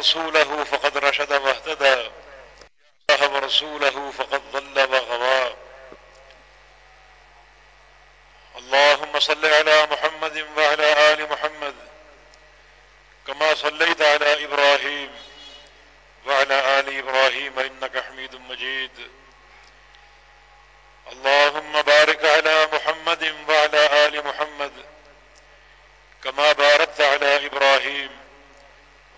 ورسوله فقد رشد واهتدى. ورسوله فقد ضل وغوى. اللهم صل على محمد وعلى آل محمد كما صليت على إبراهيم وعلى آل إبراهيم إنك حميد مجيد. اللهم بارك على محمد وعلى آل محمد كما باركت على إبراهيم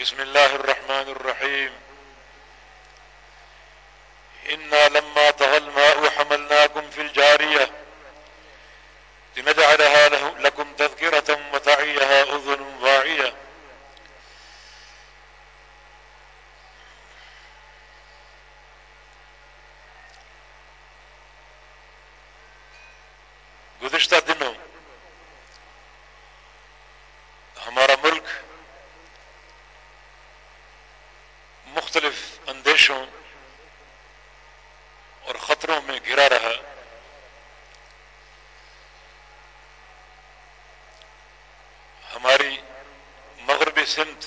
بسم الله الرحمن الرحيم إنا لما تغى الماء حملناكم في الجارية لنجعلها لكم تذكرة وتعيها أذن واعية میں گرا رہا۔ ہماری مغربی سمت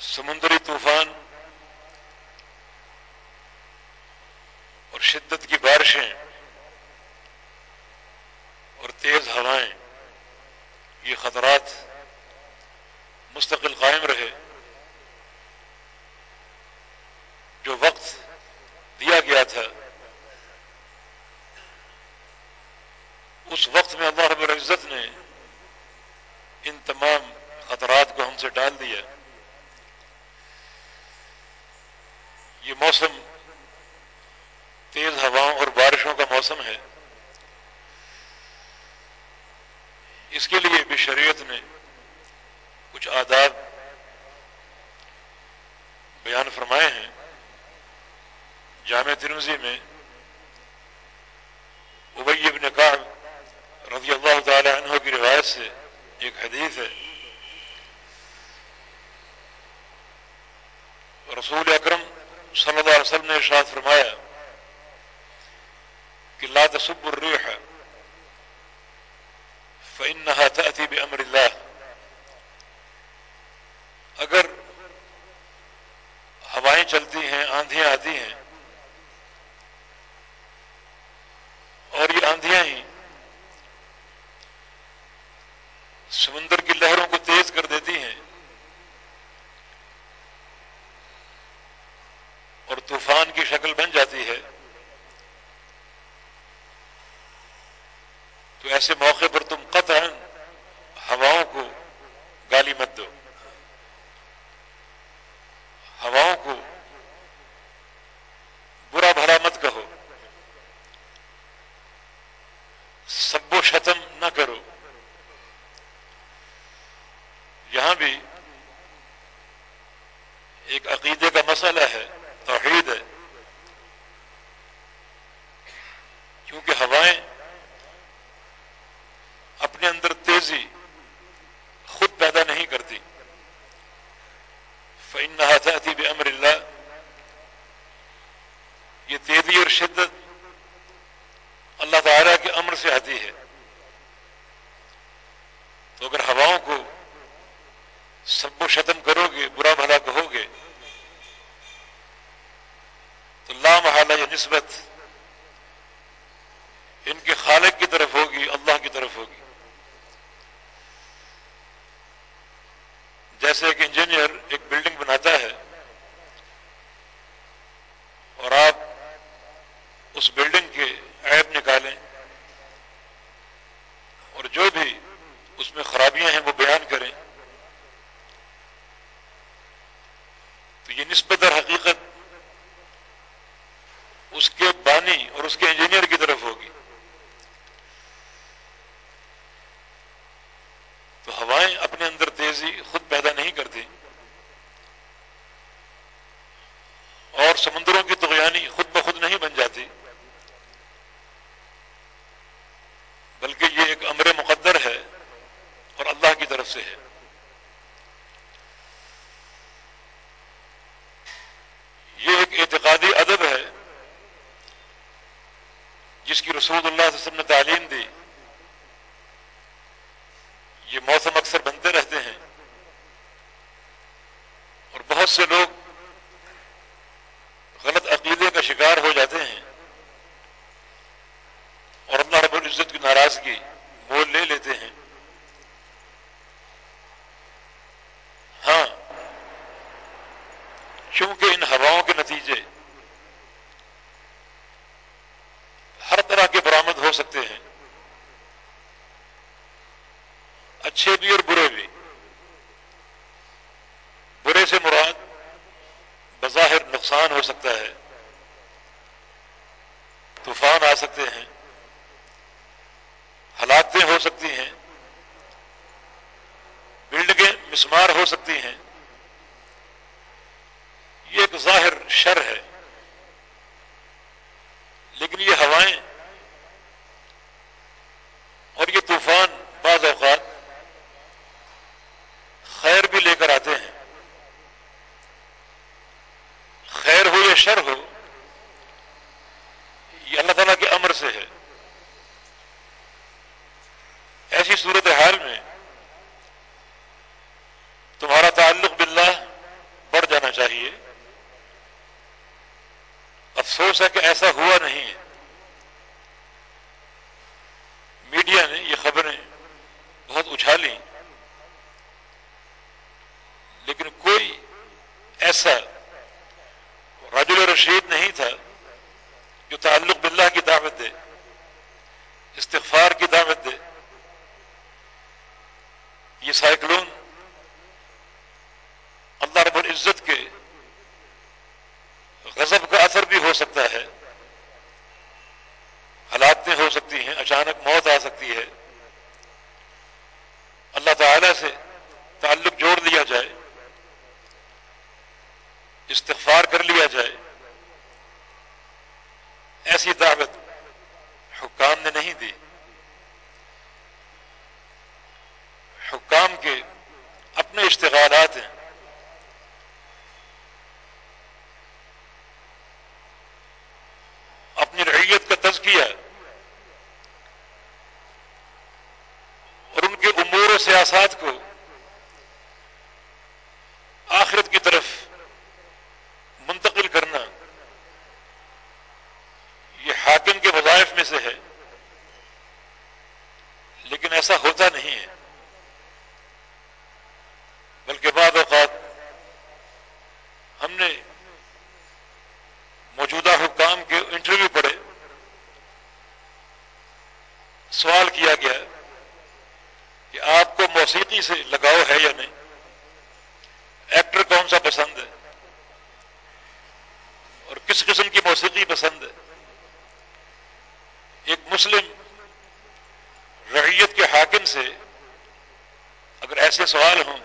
سمندری طوفان اور شدت کی بارشیں اور تیز ہوائیں یہ خطرات مستقل قائم رہے جو وقت دیا گیا تھا اس وقت میں اللہ رب العزت نے ان تمام خطرات کو ہم سے ڈال دیا۔ یہ موسم تیز ہواؤں اور بارشوں کا موسم ہے۔ اس کے لیے بھی شریعت نے کچھ آداب بیان فرمائے ہیں۔ جامع ترمزی میں ابئی ابن کعب رضی اللہ تعالی عنہ کی روایت سے ایک حدیث ہے رسول اکرم صلی اللہ علیہ وسلم نے ارشاد فرمایا کہ لا تصب الريح فإنها تأتي بأمر الله. اگر ہوائیں چلتی ہیں، آندھیاں آتی ہیں اور یہ آندھیاں ہی سمندر کی لہروں کو تیز کر دیتی ہیں اور طوفان کی شکل بن جاتی ہے تو ایسے موقع پر تم قطع ہواؤں کو گالی مت دو ہواؤں کو برا بھلا مت کہو سب و شتم نہ کرو یہاں بھی ایک عقیدے کا مسئلہ ہے توحید ہے کیونکہ ہوائیں اپنے اندر تیزی خود پیدا نہیں کرتی فن نہ بھی امر اللہ یہ تیزی اور شدت اللہ تعالیٰ کے امر سے آتی ہے تو اگر ہواؤں کو سب و شتم کرو گے برا بھلا کہو گے تو لا محالہ یہ نسبت ان کے خالق کی طرف ہوگی اللہ کی طرف ہوگی جیسے ایک انجینئر ایک بلڈنگ بناتا ہے اور آپ اس بلڈنگ کے عیب نکالیں اور جو بھی اس میں خرابیاں ہیں وہ بیان کریں تو یہ نسبت در حقیقت اس کے بانی اور اس کے انجینئر رسول اللہ صلی اللہ علیہ وسلم نے تعلیم دی۔ نقصان ہو سکتا ہے، طوفان آ سکتے ہیں، ہلاکتیں ہو سکتی ہیں، بلڈنگیں مسمار ہو سکتی ہیں شر ہو، یہ اللہ تعالیٰ کے امر سے ہے۔ ایسی صورت حال میں تمہارا تعلق باللہ بڑھ جانا چاہیے۔ افسوس ہے کہ ایسا ہوا نہیں۔ ہے تزکیہ کیا ہے۔ اور ان کے امور و سیاست کو آخرت کی طرف منتقل کرنا یہ حاکم کے وظائف میں سے ہے۔ لیکن ایسا ہوتا نہیں۔ کمپنی سے لگاؤ ہے یا نہیں؟ ایکٹر کون سا پسند ہے؟ اور کس قسم کی موسیقی پسند ہے؟ ایک مسلم رعیت کے حاکم سے اگر ایسے سوال ہوں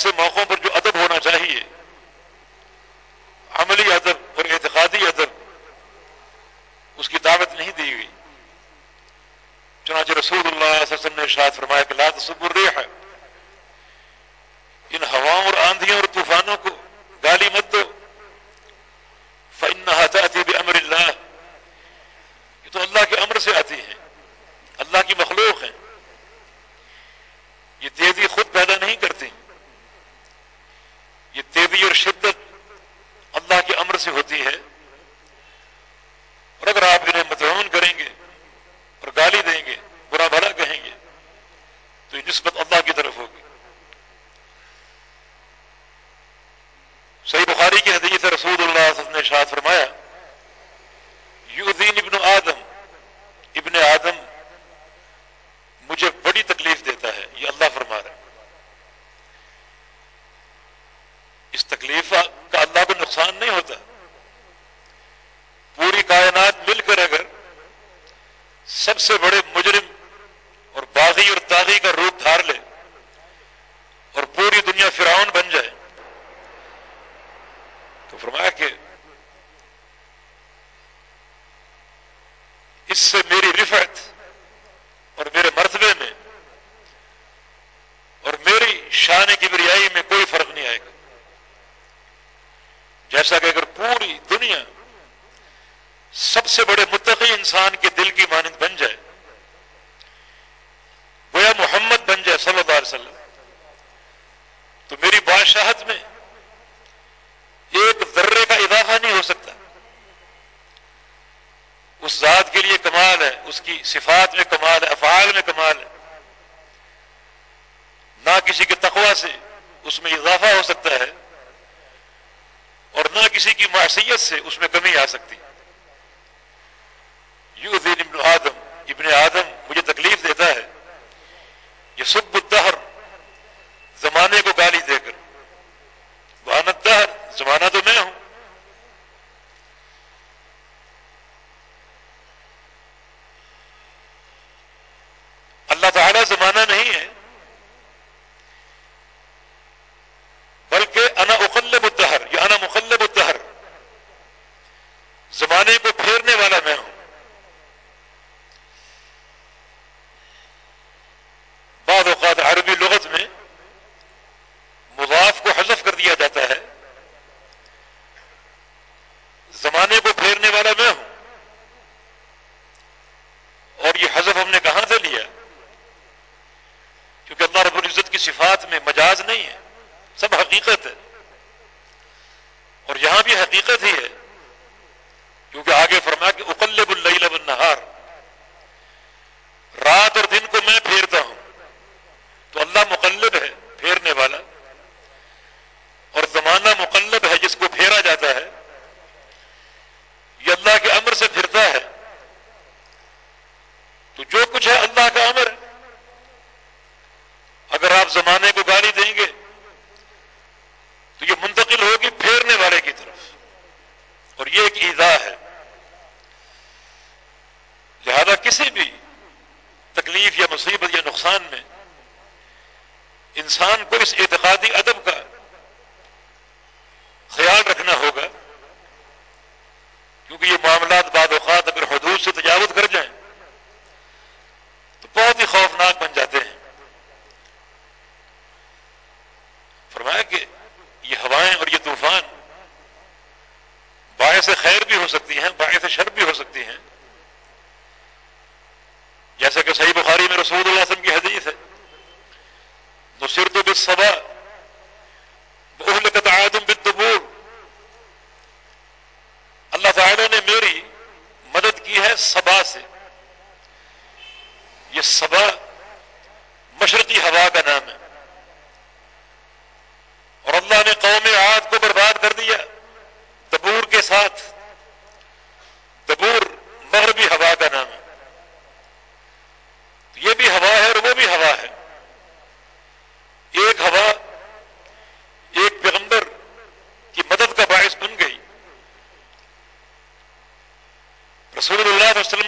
ایسے موقعوں پر جو ادب ہونا چاہیے۔ عملی ادب اور اعتقادی ادب۔ اس کی دعوت نہیں دی ہوئی۔ چنانچہ رسول اللہ صلی اللہ علیہ وسلم نے شاید فرمایا سے بڑے متقی انسان کے دل کی مانند بن جائے۔ گویا محمد بن جائے صلی اللہ علیہ وسلم۔ تو میری بادشاہت میں ایک ذرے کا اضافہ نہیں ہو سکتا۔ اس ذات کے لیے کمال ہے، اس کی صفات میں کمال ہے، افعال میں کمال ہے۔ نہ کسی کے تقوا سے اس میں اضافہ ہو سکتا ہے اور نہ کسی کی معصیت سے اس میں کمی آ سکتی۔ ہے یو دین ابن آدم ابن آدم مجھے تکلیف دیتا ہے۔ یہ سب الدہر، زمانے کو نہیں ہے۔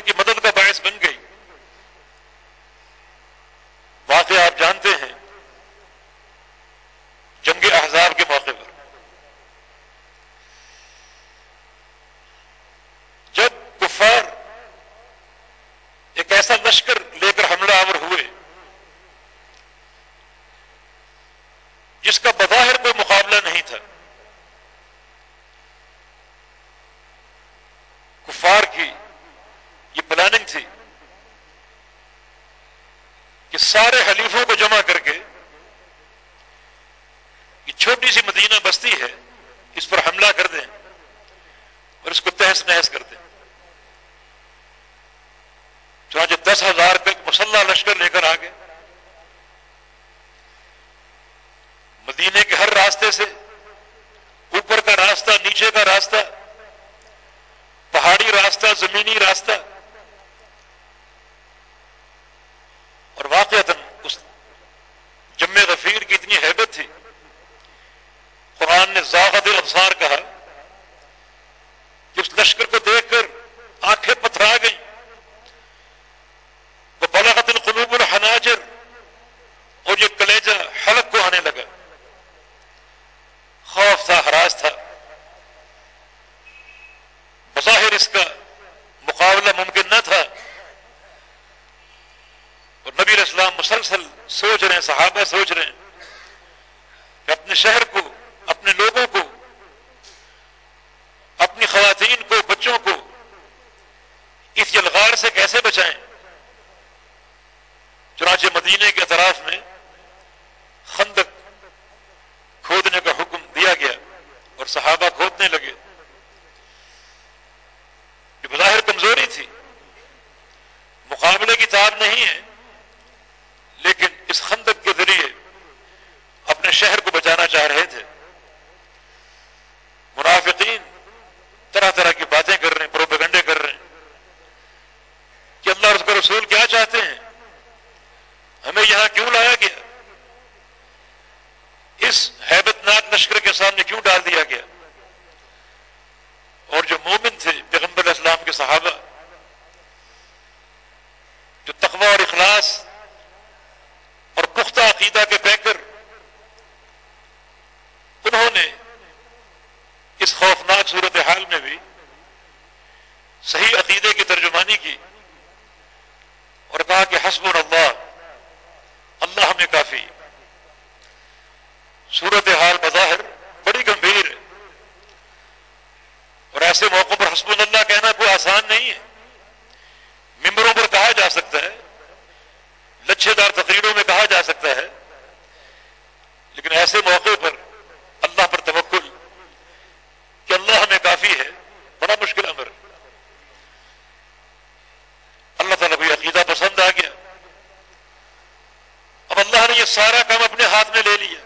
کی مدد کا باعث بن گئی۔ واقعہ آپ جانتے ہیں کیسے بچائیں۔ چنانچہ مدینے کے اطراف میں سارا کام اپنے ہاتھ میں لے لیا۔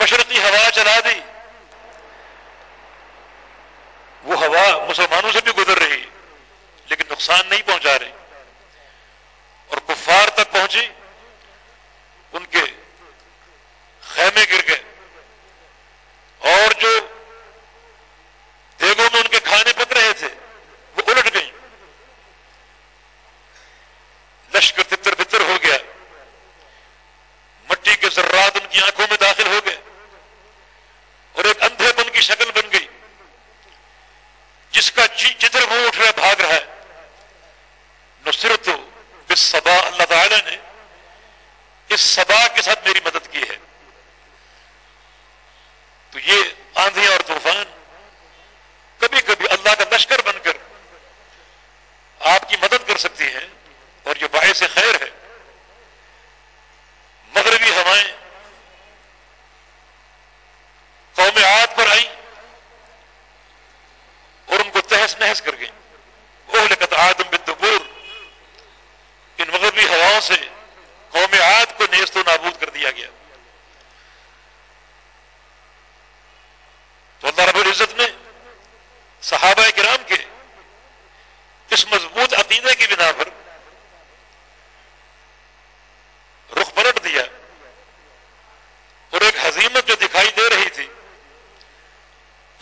مشرقی ہوا چلا دی۔ وہ ہوا مسلمانوں سے بھی گزر رہی ہے لیکن نقصان نہیں پہنچا رہی۔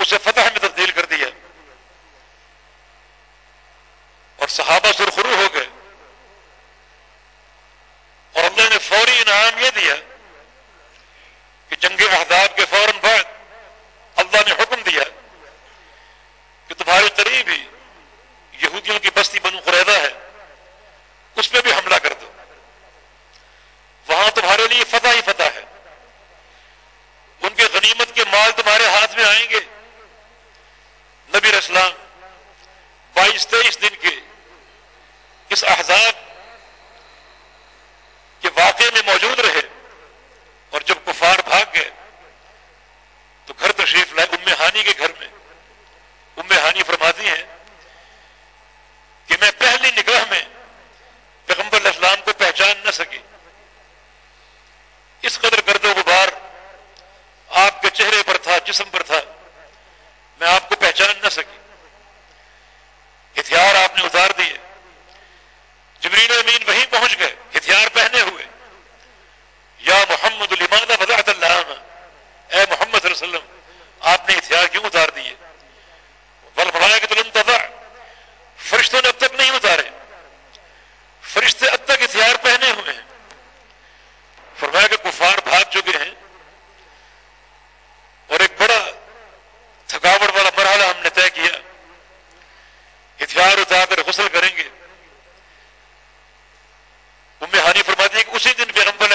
اسے فتح فرماتی ہے کہ اسی دن پیغمبر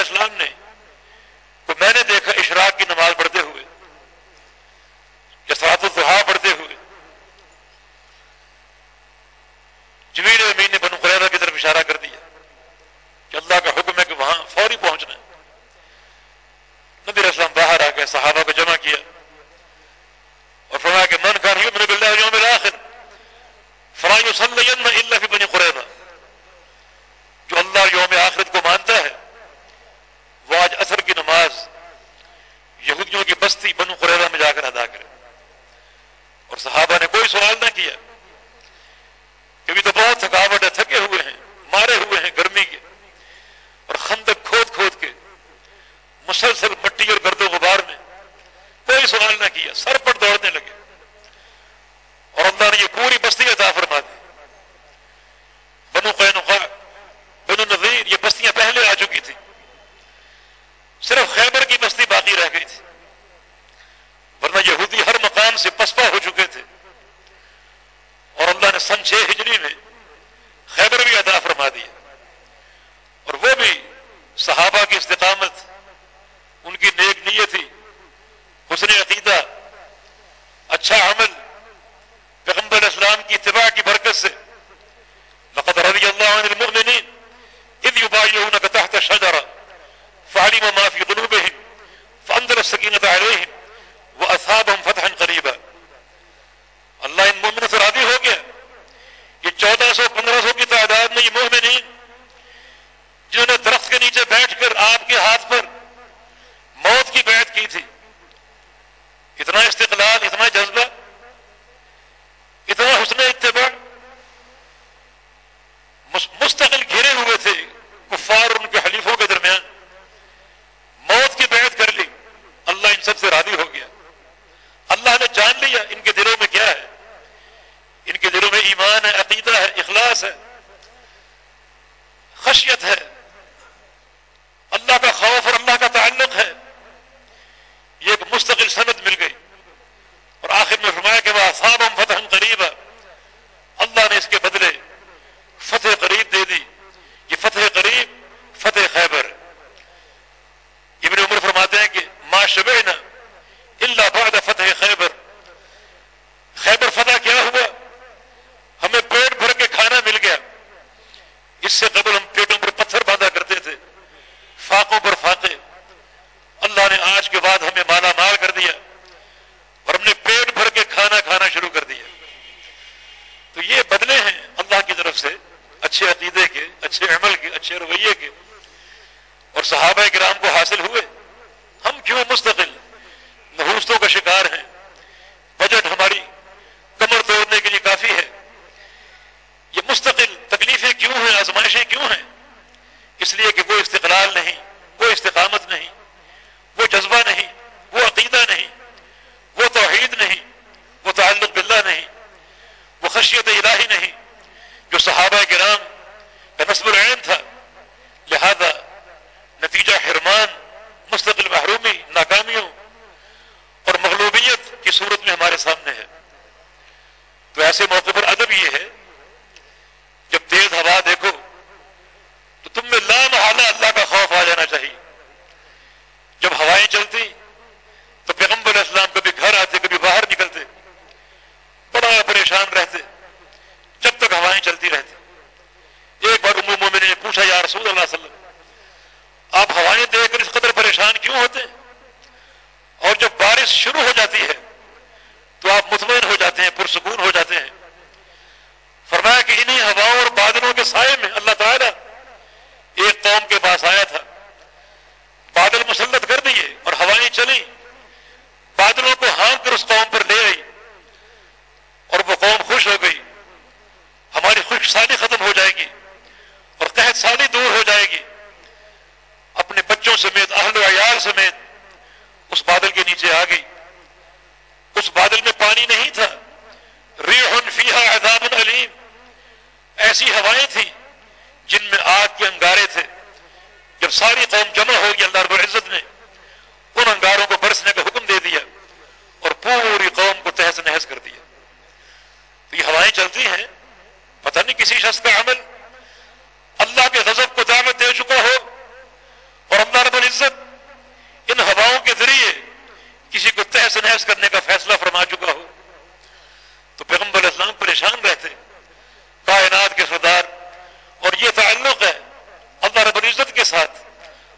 پتہ نہیں کسی شخص کا عمل اللہ کے غضب کو دعوت دے چکا ہو اور اللہ رب العزت ان ہواؤں کے ذریعے کسی کو تحس نحس کرنے کا فیصلہ فرما چکا ہو۔ تو پیغمبر اسلام پریشان رہتے، کائنات کے سردار، اور یہ تعلق ہے اللہ رب العزت کے ساتھ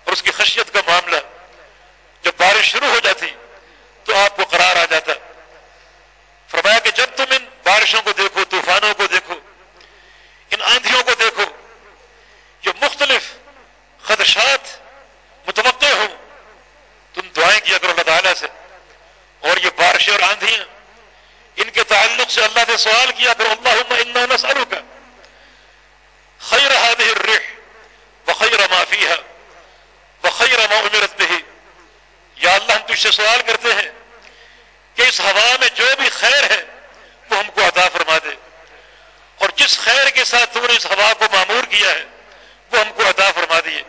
اور اس کی خشیت کا معاملہ۔ جب بارش شروع ہو جاتی تو آپ کو قرار آ جاتا۔ فرمایا کہ جب تم ان بارشوں کو دیکھو طوفانوں کو دیکھو ان آندھیوں کو دیکھو جو مختلف خدشات متوقع ہوں تم دعائیں کیا کرو اللہ تعالیٰ سے اور یہ بارشیں اور آندھیاں ان کے تعلق سے اللہ سے سوال کیا کرو اللہ نسألو کا خیر هذه الرح وخیر ما فيها وخیر ما امرت به یا اللہ ہم تجھ سے سوال کرتے ہیں کہ اس ہوا میں جو بھی خیر ہے وہ ہم کو عطا فرما دے اور جس خیر کے ساتھ تو نے اس ہوا کو معمور کیا ہے وہ ہم کو عطا فرما دیے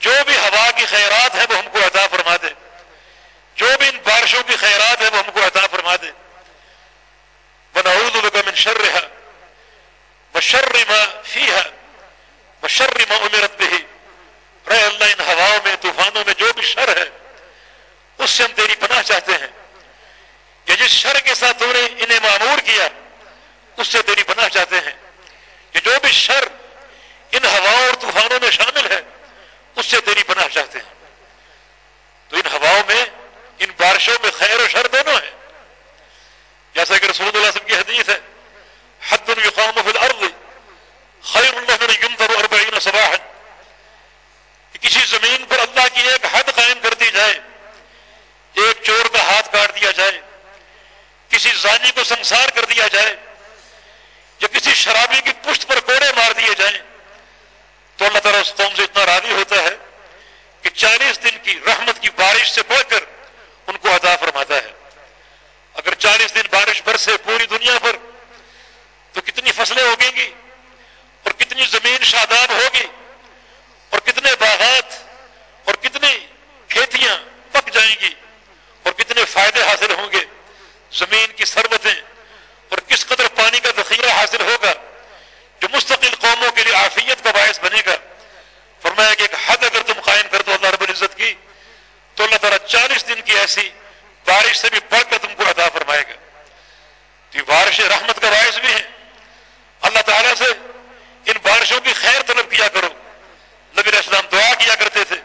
جو بھی ہوا کی خیرات ہے وہ ہم کو عطا فرما دے جو بھی ان بارشوں کی خیرات ہے وہ ہم کو عطا فرما دے بنعوذ بك من شرها وشر ما فيها وشر ما امرت به رے اللہ ان ہواؤں میں طوفانوں میں جو بھی شر ہے اس سے ہم تیری پناہ چاہتے ہیں کہ جس شر کے ساتھ تو نے انہیں معمور کیا اس سے تیری پناہ چاہتے ہیں کہ جو بھی شر ان ہواؤں اور طوفانوں میں شامل ہے اس سے تیری پناہ چاہتے ہیں تو ان ہواؤں میں ان میں خیر و شر دونوں ہیں۔ جیسا کہ رسول اللہ وسلم کی حدیث ہے، حد يقام في الارض خیر اللہ من ينظر اربعین صباحا۔ کہ کسی زمین پر اللہ کی ایک حد قائم کر دی جائے، ایک چور کا ہاتھ کاٹ دیا جائے، کسی زانی کو سنسار کر دیا جائے، یا کسی شرابی کی پشت پر کوڑے مار دیے جائیں، تو اللہ تعالیٰ اس قوم سے اتنا راضی ہوتا ہے کہ چالیس دن کی رحمت کی بارش سے بڑھ کر ان کو عطا فرماتا ہے۔ اگر چالیس دن بارش برسے پوری دنیا پر تو کتنی فصلیں ہوگیں گی؟ اور کتنی زمین شاداب ہوگی؟ اور کتنے باغات اور کتنی کھیتیاں پک جائیں گی؟ اور کتنے فائدے حاصل ہوں گے؟ زمین کی سربتیں اور کس قدر پانی کا ذخیرہ حاصل ہوگا جو مستقل قوموں کے لیے عافیت کا باعث بنے گا؟ فرمایا کہ ایک حد اگر تم قائم کر دو اللہ رب العزت کی تو اللہ تعالیٰ چالیس دن کی ایسی بارش سے بھی بڑھ کر تم کو عطا فرمائے گا۔ یہ بارش رحمت کا باعث بھی ہے۔ اللہ تعالیٰ سے ان بارشوں کی خیر طلب کیا کرو۔ نبی اسلام دعا کیا کرتے تھے۔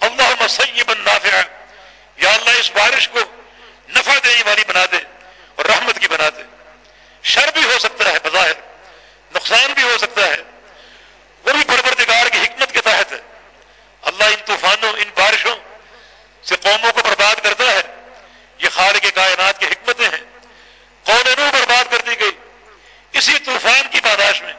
اللہ مسیب نافع یا اللہ اس بارش کو نفع دینے والی بنا دے اور رحمت کی بنا دے۔ شر بھی ہو سکتا ہے، بظاہر نقصان بھی ہو سکتا ہے۔ وہ بھی پروردگار کی حکمت کے تحت ہے۔ اللہ ان طوفانوں، ان بارشوں سے قوموں کو برباد کرتا ہے، یہ خال کے کائنات کی حکمتیں ہیں۔ قوم نو برباد کر دی گئی۔ اسی طوفان کی پاداش میں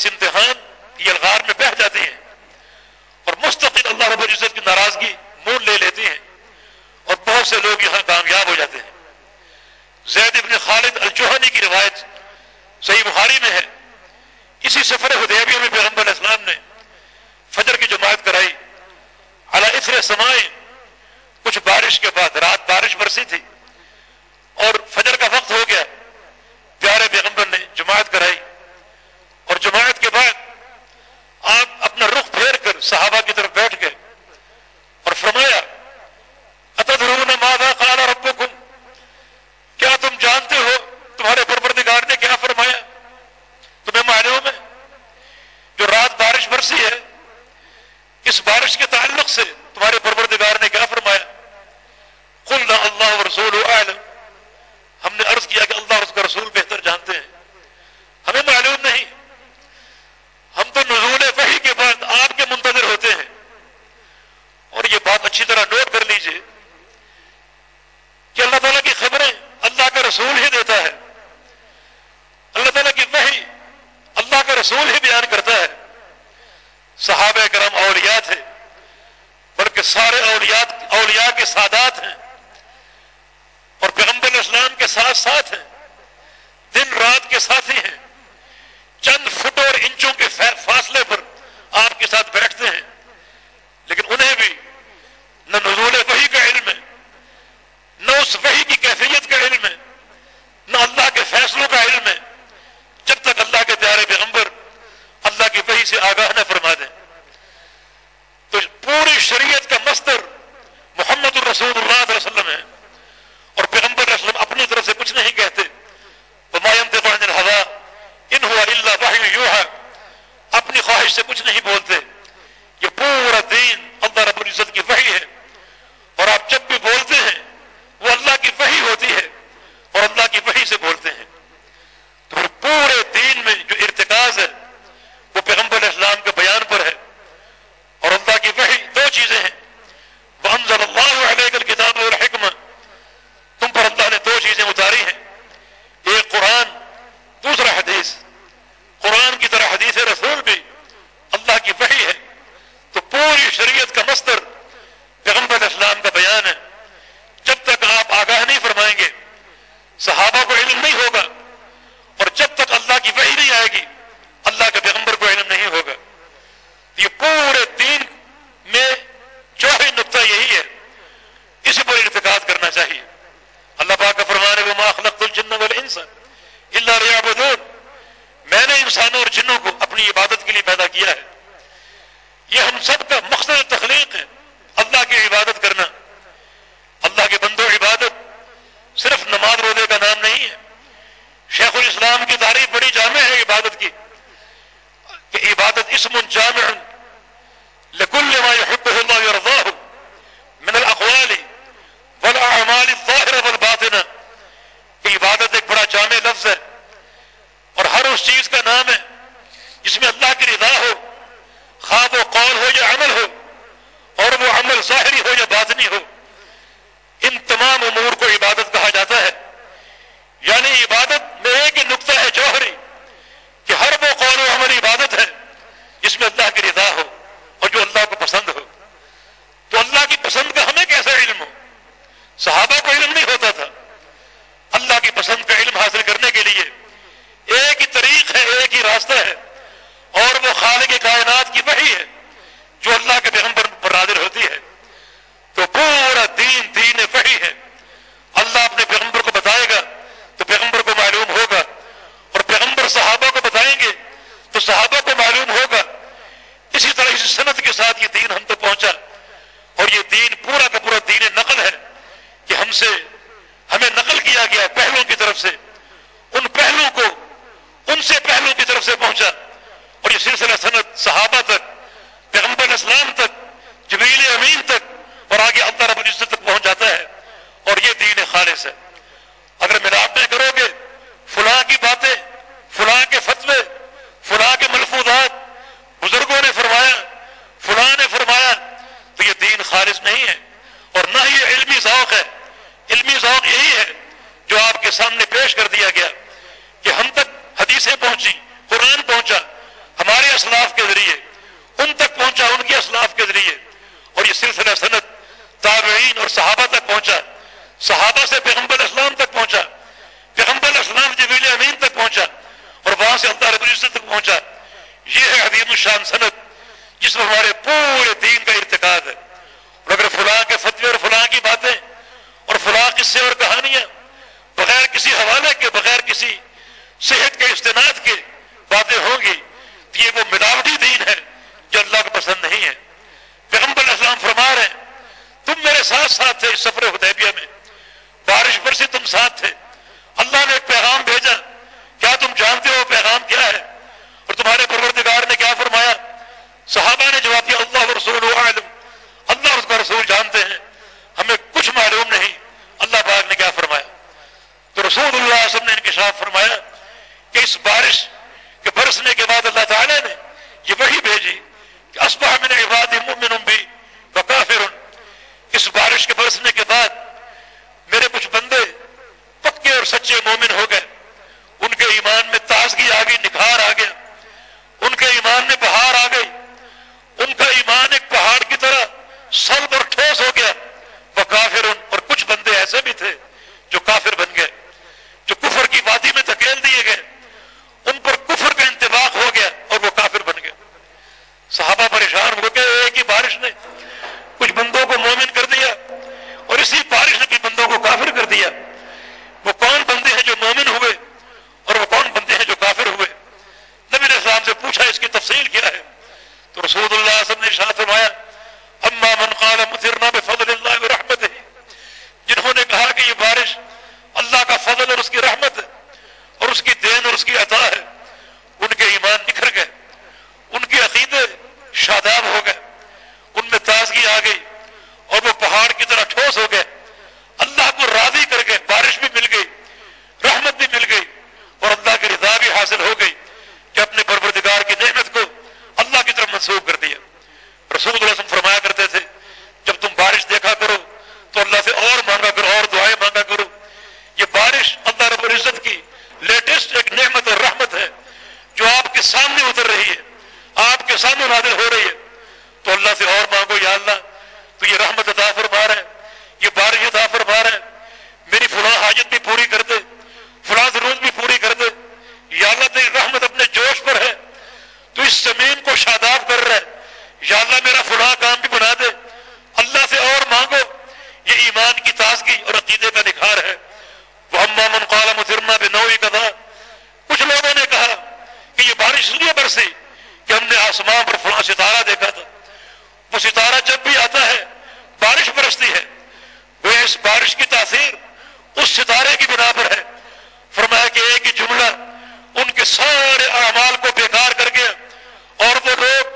اس امتحان کی الغار میں بہہ جاتے ہیں اور مستقل اللہ رب العزت کی ناراضگی مول لے لیتے ہیں اور بہت سے لوگ یہاں کامیاب ہو جاتے ہیں۔ زید ابن خالد الجوہنی کی روایت صحیح بخاری میں ہے۔ اسی سفر حدیبیہ میں کے ساتھ ساتھ ہیں۔ دن رات کے ساتھ ہی ہیں۔ چند فٹ اور انچوں کے فاصلے پر آپ کے ساتھ بیٹھتے ہیں۔ اس لیے برسی کہ ہم نے آسمان پر فلاں ستارہ دیکھا تھا۔ وہ ستارہ جب بھی آتا ہے، بارش برستی ہے۔ وہ اس بارش کی تاثیر اس ستارے کی بنا پر ہے۔ فرمایا کہ ایک ہی جملہ ان کے سارے اعمال کو بیکار کر گیا اور وہ لوگ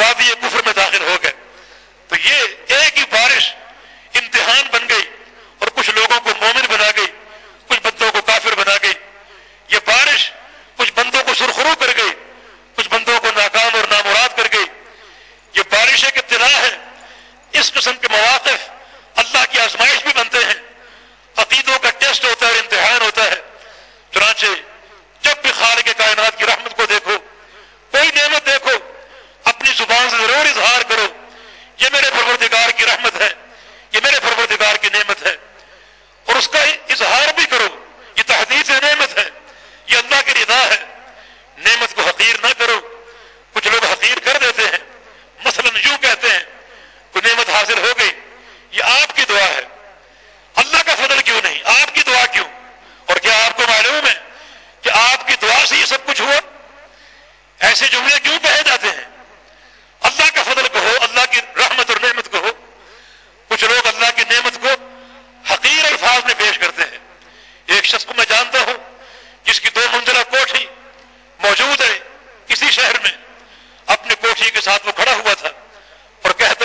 وادی کفر میں داخل ہو گئے۔ تو یہ ایک ہی بارش امتحان بن گئی اور کچھ لوگوں کو مومن بنا گئی، کچھ بندوں کو کافر بنا گئی۔ یہ بارش کچھ بندوں کو سرخرو کر گئی، کچھ بندوں کو ناکام اور نامراد کر گئی۔ یہ بارش ایک ابتدا ہے۔ اس قسم کے مواقع اللہ کی آزمائش بھی بنتے ہیں۔ عقیدوں کا ٹیسٹ ہوتا ہے اور امتحان ہوتا ہے۔ چنانچہ جب بھی خالق کائنات کی رحمت کو دیکھو، کوئی نعمت دیکھو، اپنی زبان سے ضرور اظہار کرو، یہ میرے پروردگار کی رحمت ہے، یہ میرے پروردگار کی نعمت ہے۔ اور اس کا اظہار بھی کرو، یہ تحدید نعمت ہے، یہ اللہ کی ردا ہے۔ نعمت کو حقیر نہ کرو۔ کچھ لوگ حقیر کر دیتے ہیں۔ مثلا یوں کہتے ہیں کہ نعمت حاصل ہو گئی، یہ آپ کی دعا ہے۔ اللہ کا فضل کیوں نہیں؟ آپ کی دعا کیوں؟ اور کیا آپ کو معلوم ہے کہ آپ کی دعا سے یہ سب کچھ ہوا؟ ایسے جملے کیوں کہے جاتے ہیں؟ اللہ کا فضل کہو، اللہ کی رحمت اور نعمت کہو۔ کچھ لوگ اللہ کی نعمت کو حقیر الفاظ میں پیش کرتے ہیں۔ ایک شخص کو میں جانتا ہوں، جس کی دو منزلہ کوٹھی موجود ہے کسی شہر میں، اپنے کوٹھی کے ساتھ وہ کھڑا ہوا تھا اور کہتا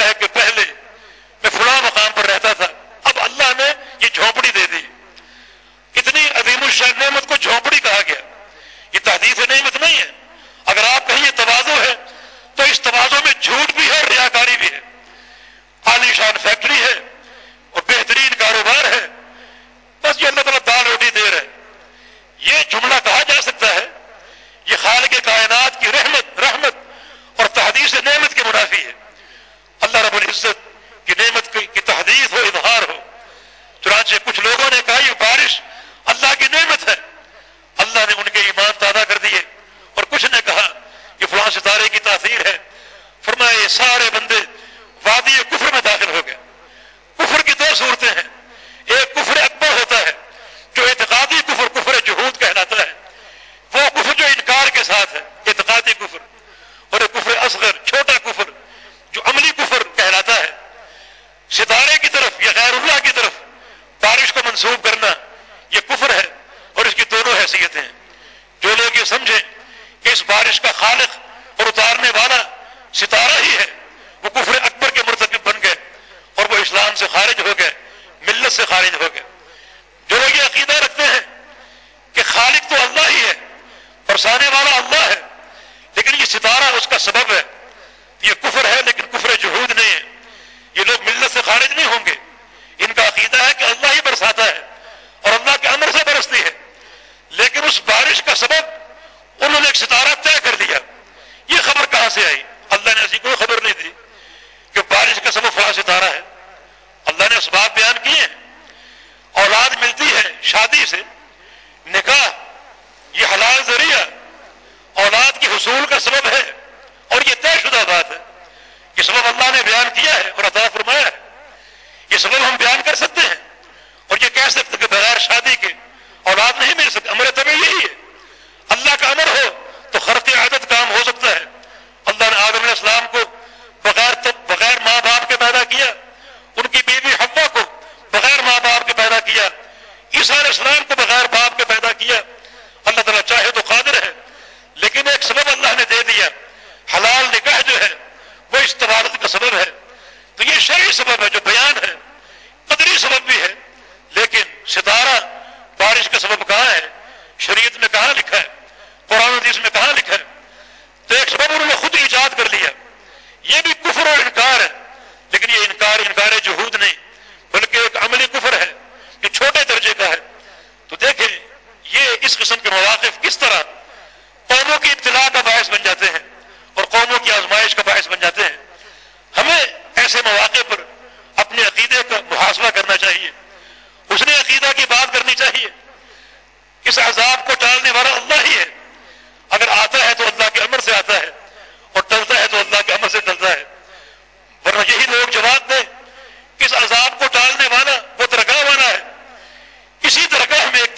اسی درگاہ میں ایک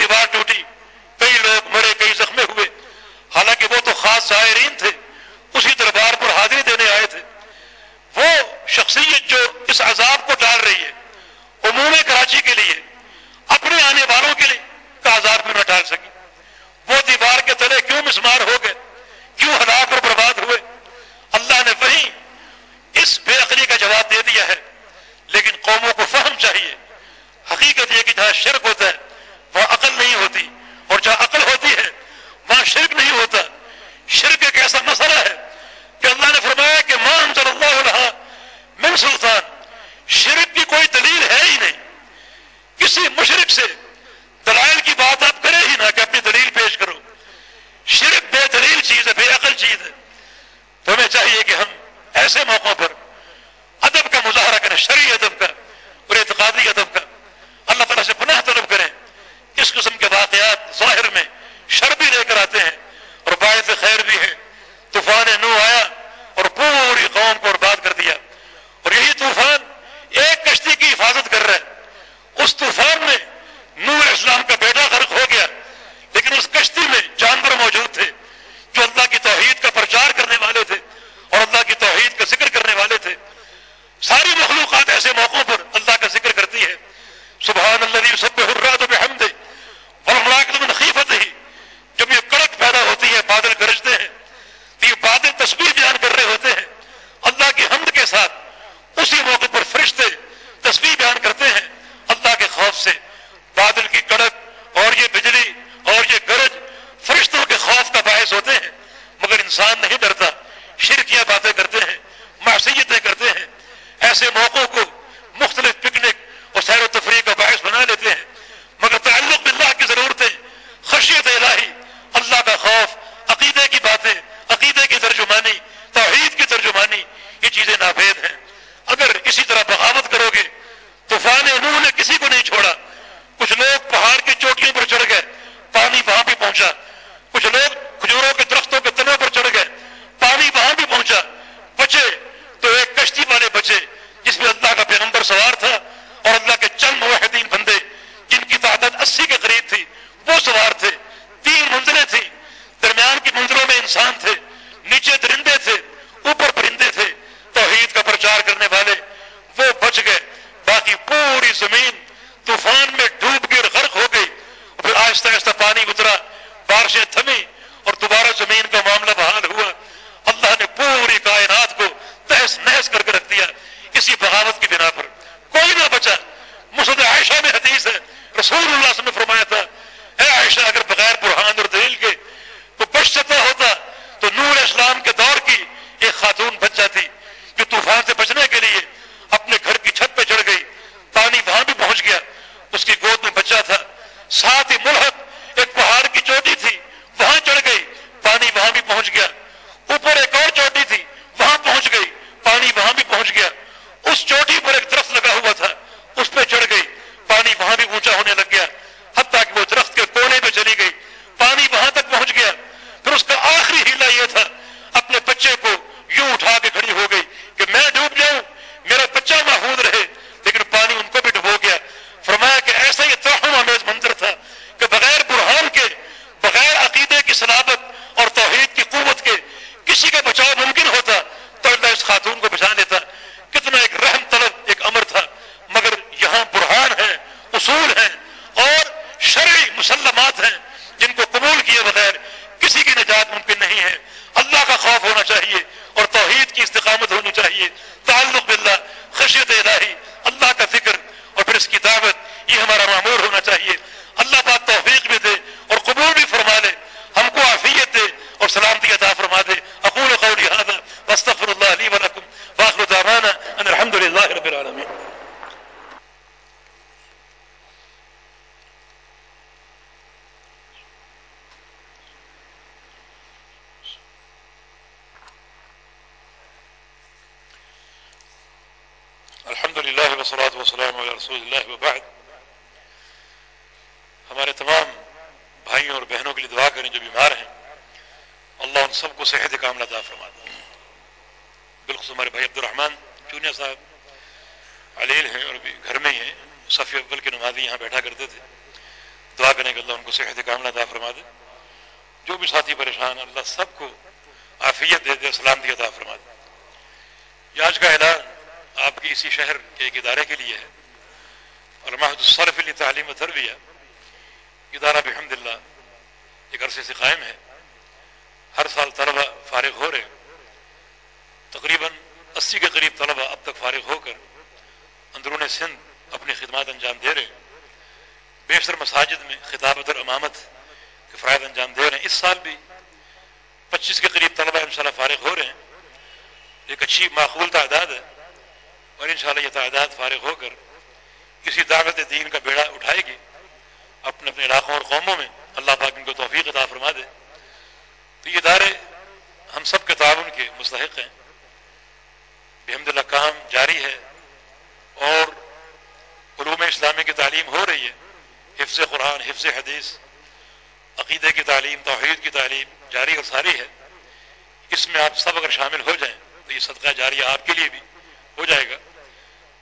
علیل ہیں اور ابھی گھر میں ہی ہیں۔ صفی اول کے نمازی یہاں بیٹھا کرتے تھے۔ دعا کریں کہ اللہ ان کو صحت کاملہ عطا فرما دے۔ جو بھی ساتھی پریشان اللہ سب کو عافیت دے دے، سلامتی عطا فرما دے۔ یہ آج کا اعلان آپ کی اسی شہر کے ایک ادارے کے لیے ہے۔ اور محد الصرف علی تعلیم تربیہ ادارہ بحمد اللہ ایک عرصے سے قائم ہے۔ ہر سال طلبہ فارغ ہو رہے ہیں۔ تقریباً اسی کے قریب طلبہ اب تک فارغ ہو کر اندرون سندھ اپنی خدمات انجام دے رہے ہیں۔ بیشتر مساجد میں خطابت اور امامت کے فرائض انجام دے رہے ہیں۔ اس سال بھی پچیس کے قریب طلبہ انشاءاللہ فارغ ہو رہے ہیں۔ ایک اچھی معقول تعداد ہے اور انشاءاللہ یہ تعداد فارغ ہو کر کسی دعوت دین کا بیڑا اٹھائے گی۔ اپنے اپنے علاقوں اور قوموں میں اللہ پاک ان کو توفیق عطا فرما دے۔ تو یہ ادارے ہم سب کے تعاون کے مستحق ہیں۔ بحمد اللہ، کام جاری ہے۔ اور علوم اسلامی کی تعلیم ہو رہی ہے، حفظ قرآن، حفظ حدیث، عقیدے کی تعلیم، توحید کی تعلیم جاری اور ساری ہے۔ اس میں آپ سب اگر شامل ہو جائیں تو یہ صدقہ جاری آپ کے لیے بھی ہو جائے گا۔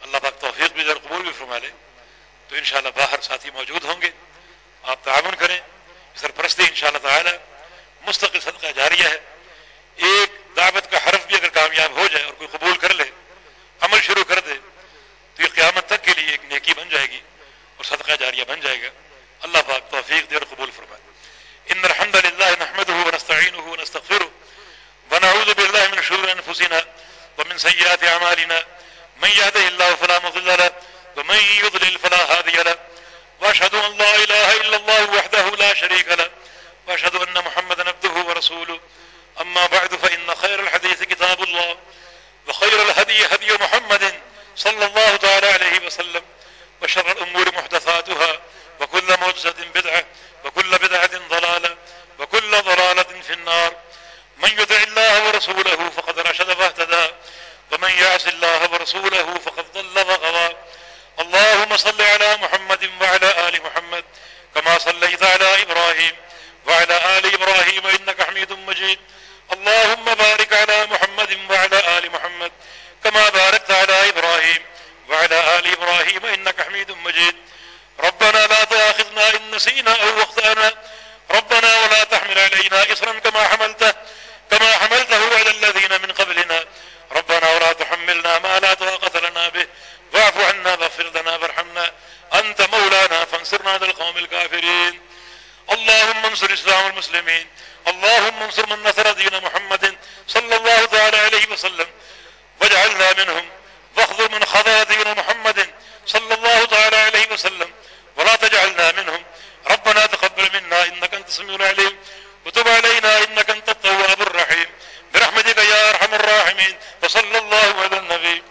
اللہ پاک توفیق بھی در قبول بھی فرما لے۔ تو انشاءاللہ باہر ساتھی موجود ہوں گے۔ آپ تعاون کریں۔ سرپرستی ان شاء اللہ تعالیٰ مستقل صدقہ جاریہ ہے۔ ایک دعوت کا حرف بھی اگر کامیاب ہو جائے اور کوئی قبول کر لے، عمل شروع کر دے تو یہ قیامت تک کے لیے ایک نیکی بن جائے گی اور صدقہ جاریہ بن جائے گا۔ اللہ پاک توفیق دے اور قبول فرمائے۔ ان الحمد للہ نحمده ونستعینه ونستغفره ونعوذ بالله من شرور انفسنا ومن سيئات اعمالنا۔ من يهده الله فلا مضل له ومن يضلل فلا هادي له۔ واشهد ان لا اله الا الله وحده لا شريك له۔ واشهد ان محمدا عبده ورسوله اما بعد فان خير الحديث كتاب الله وخير الهدي هدي محمد صلى الله تعالى عليه وسلم وشر الامور محدثاتها وكل محدثه بدعه وكل بدعه ضلاله وكل ضلاله في النار. من يطع الله ورسوله فقد رشد واهتدى ومن يعص الله ورسوله فقد ضل وغوى. اللهم صل على محمد وعلى آل محمد كما صليت على إبراهيم وعلى آل إبراهيم إنك حميد مجيد. اللهم بارك على محمد وعلى آل محمد كما باركت على إبراهيم وعلى آل إبراهيم إنك حميد مجيد. ربنا لا تأخذنا إن نسينا أو وقتنا ربنا ولا تحمل علينا إصرا كما حملته كما حملته على الذين من قبلنا. ربنا ولا تحملنا ما لا طاقة لنا به. واعف عنا واغفر لنا وارحمنا. أنت مولانا فانصرنا على القوم الكافرين. اللهم انصر الإسلام والمسلمين. اللهم انصر من نصر دين محمد صلى الله تعالى عليه وسلم. وجعلنا منهم واخذر من خضر دين محمد صلى الله تعالى عليه وسلم ولا تجعلنا منهم. ربنا تقبل منا إنك أنت سميع عليم وتب علينا إنك أنت التواب الرحيم. برحمتك يا أرحم الراحمين. وصلى الله على النبي.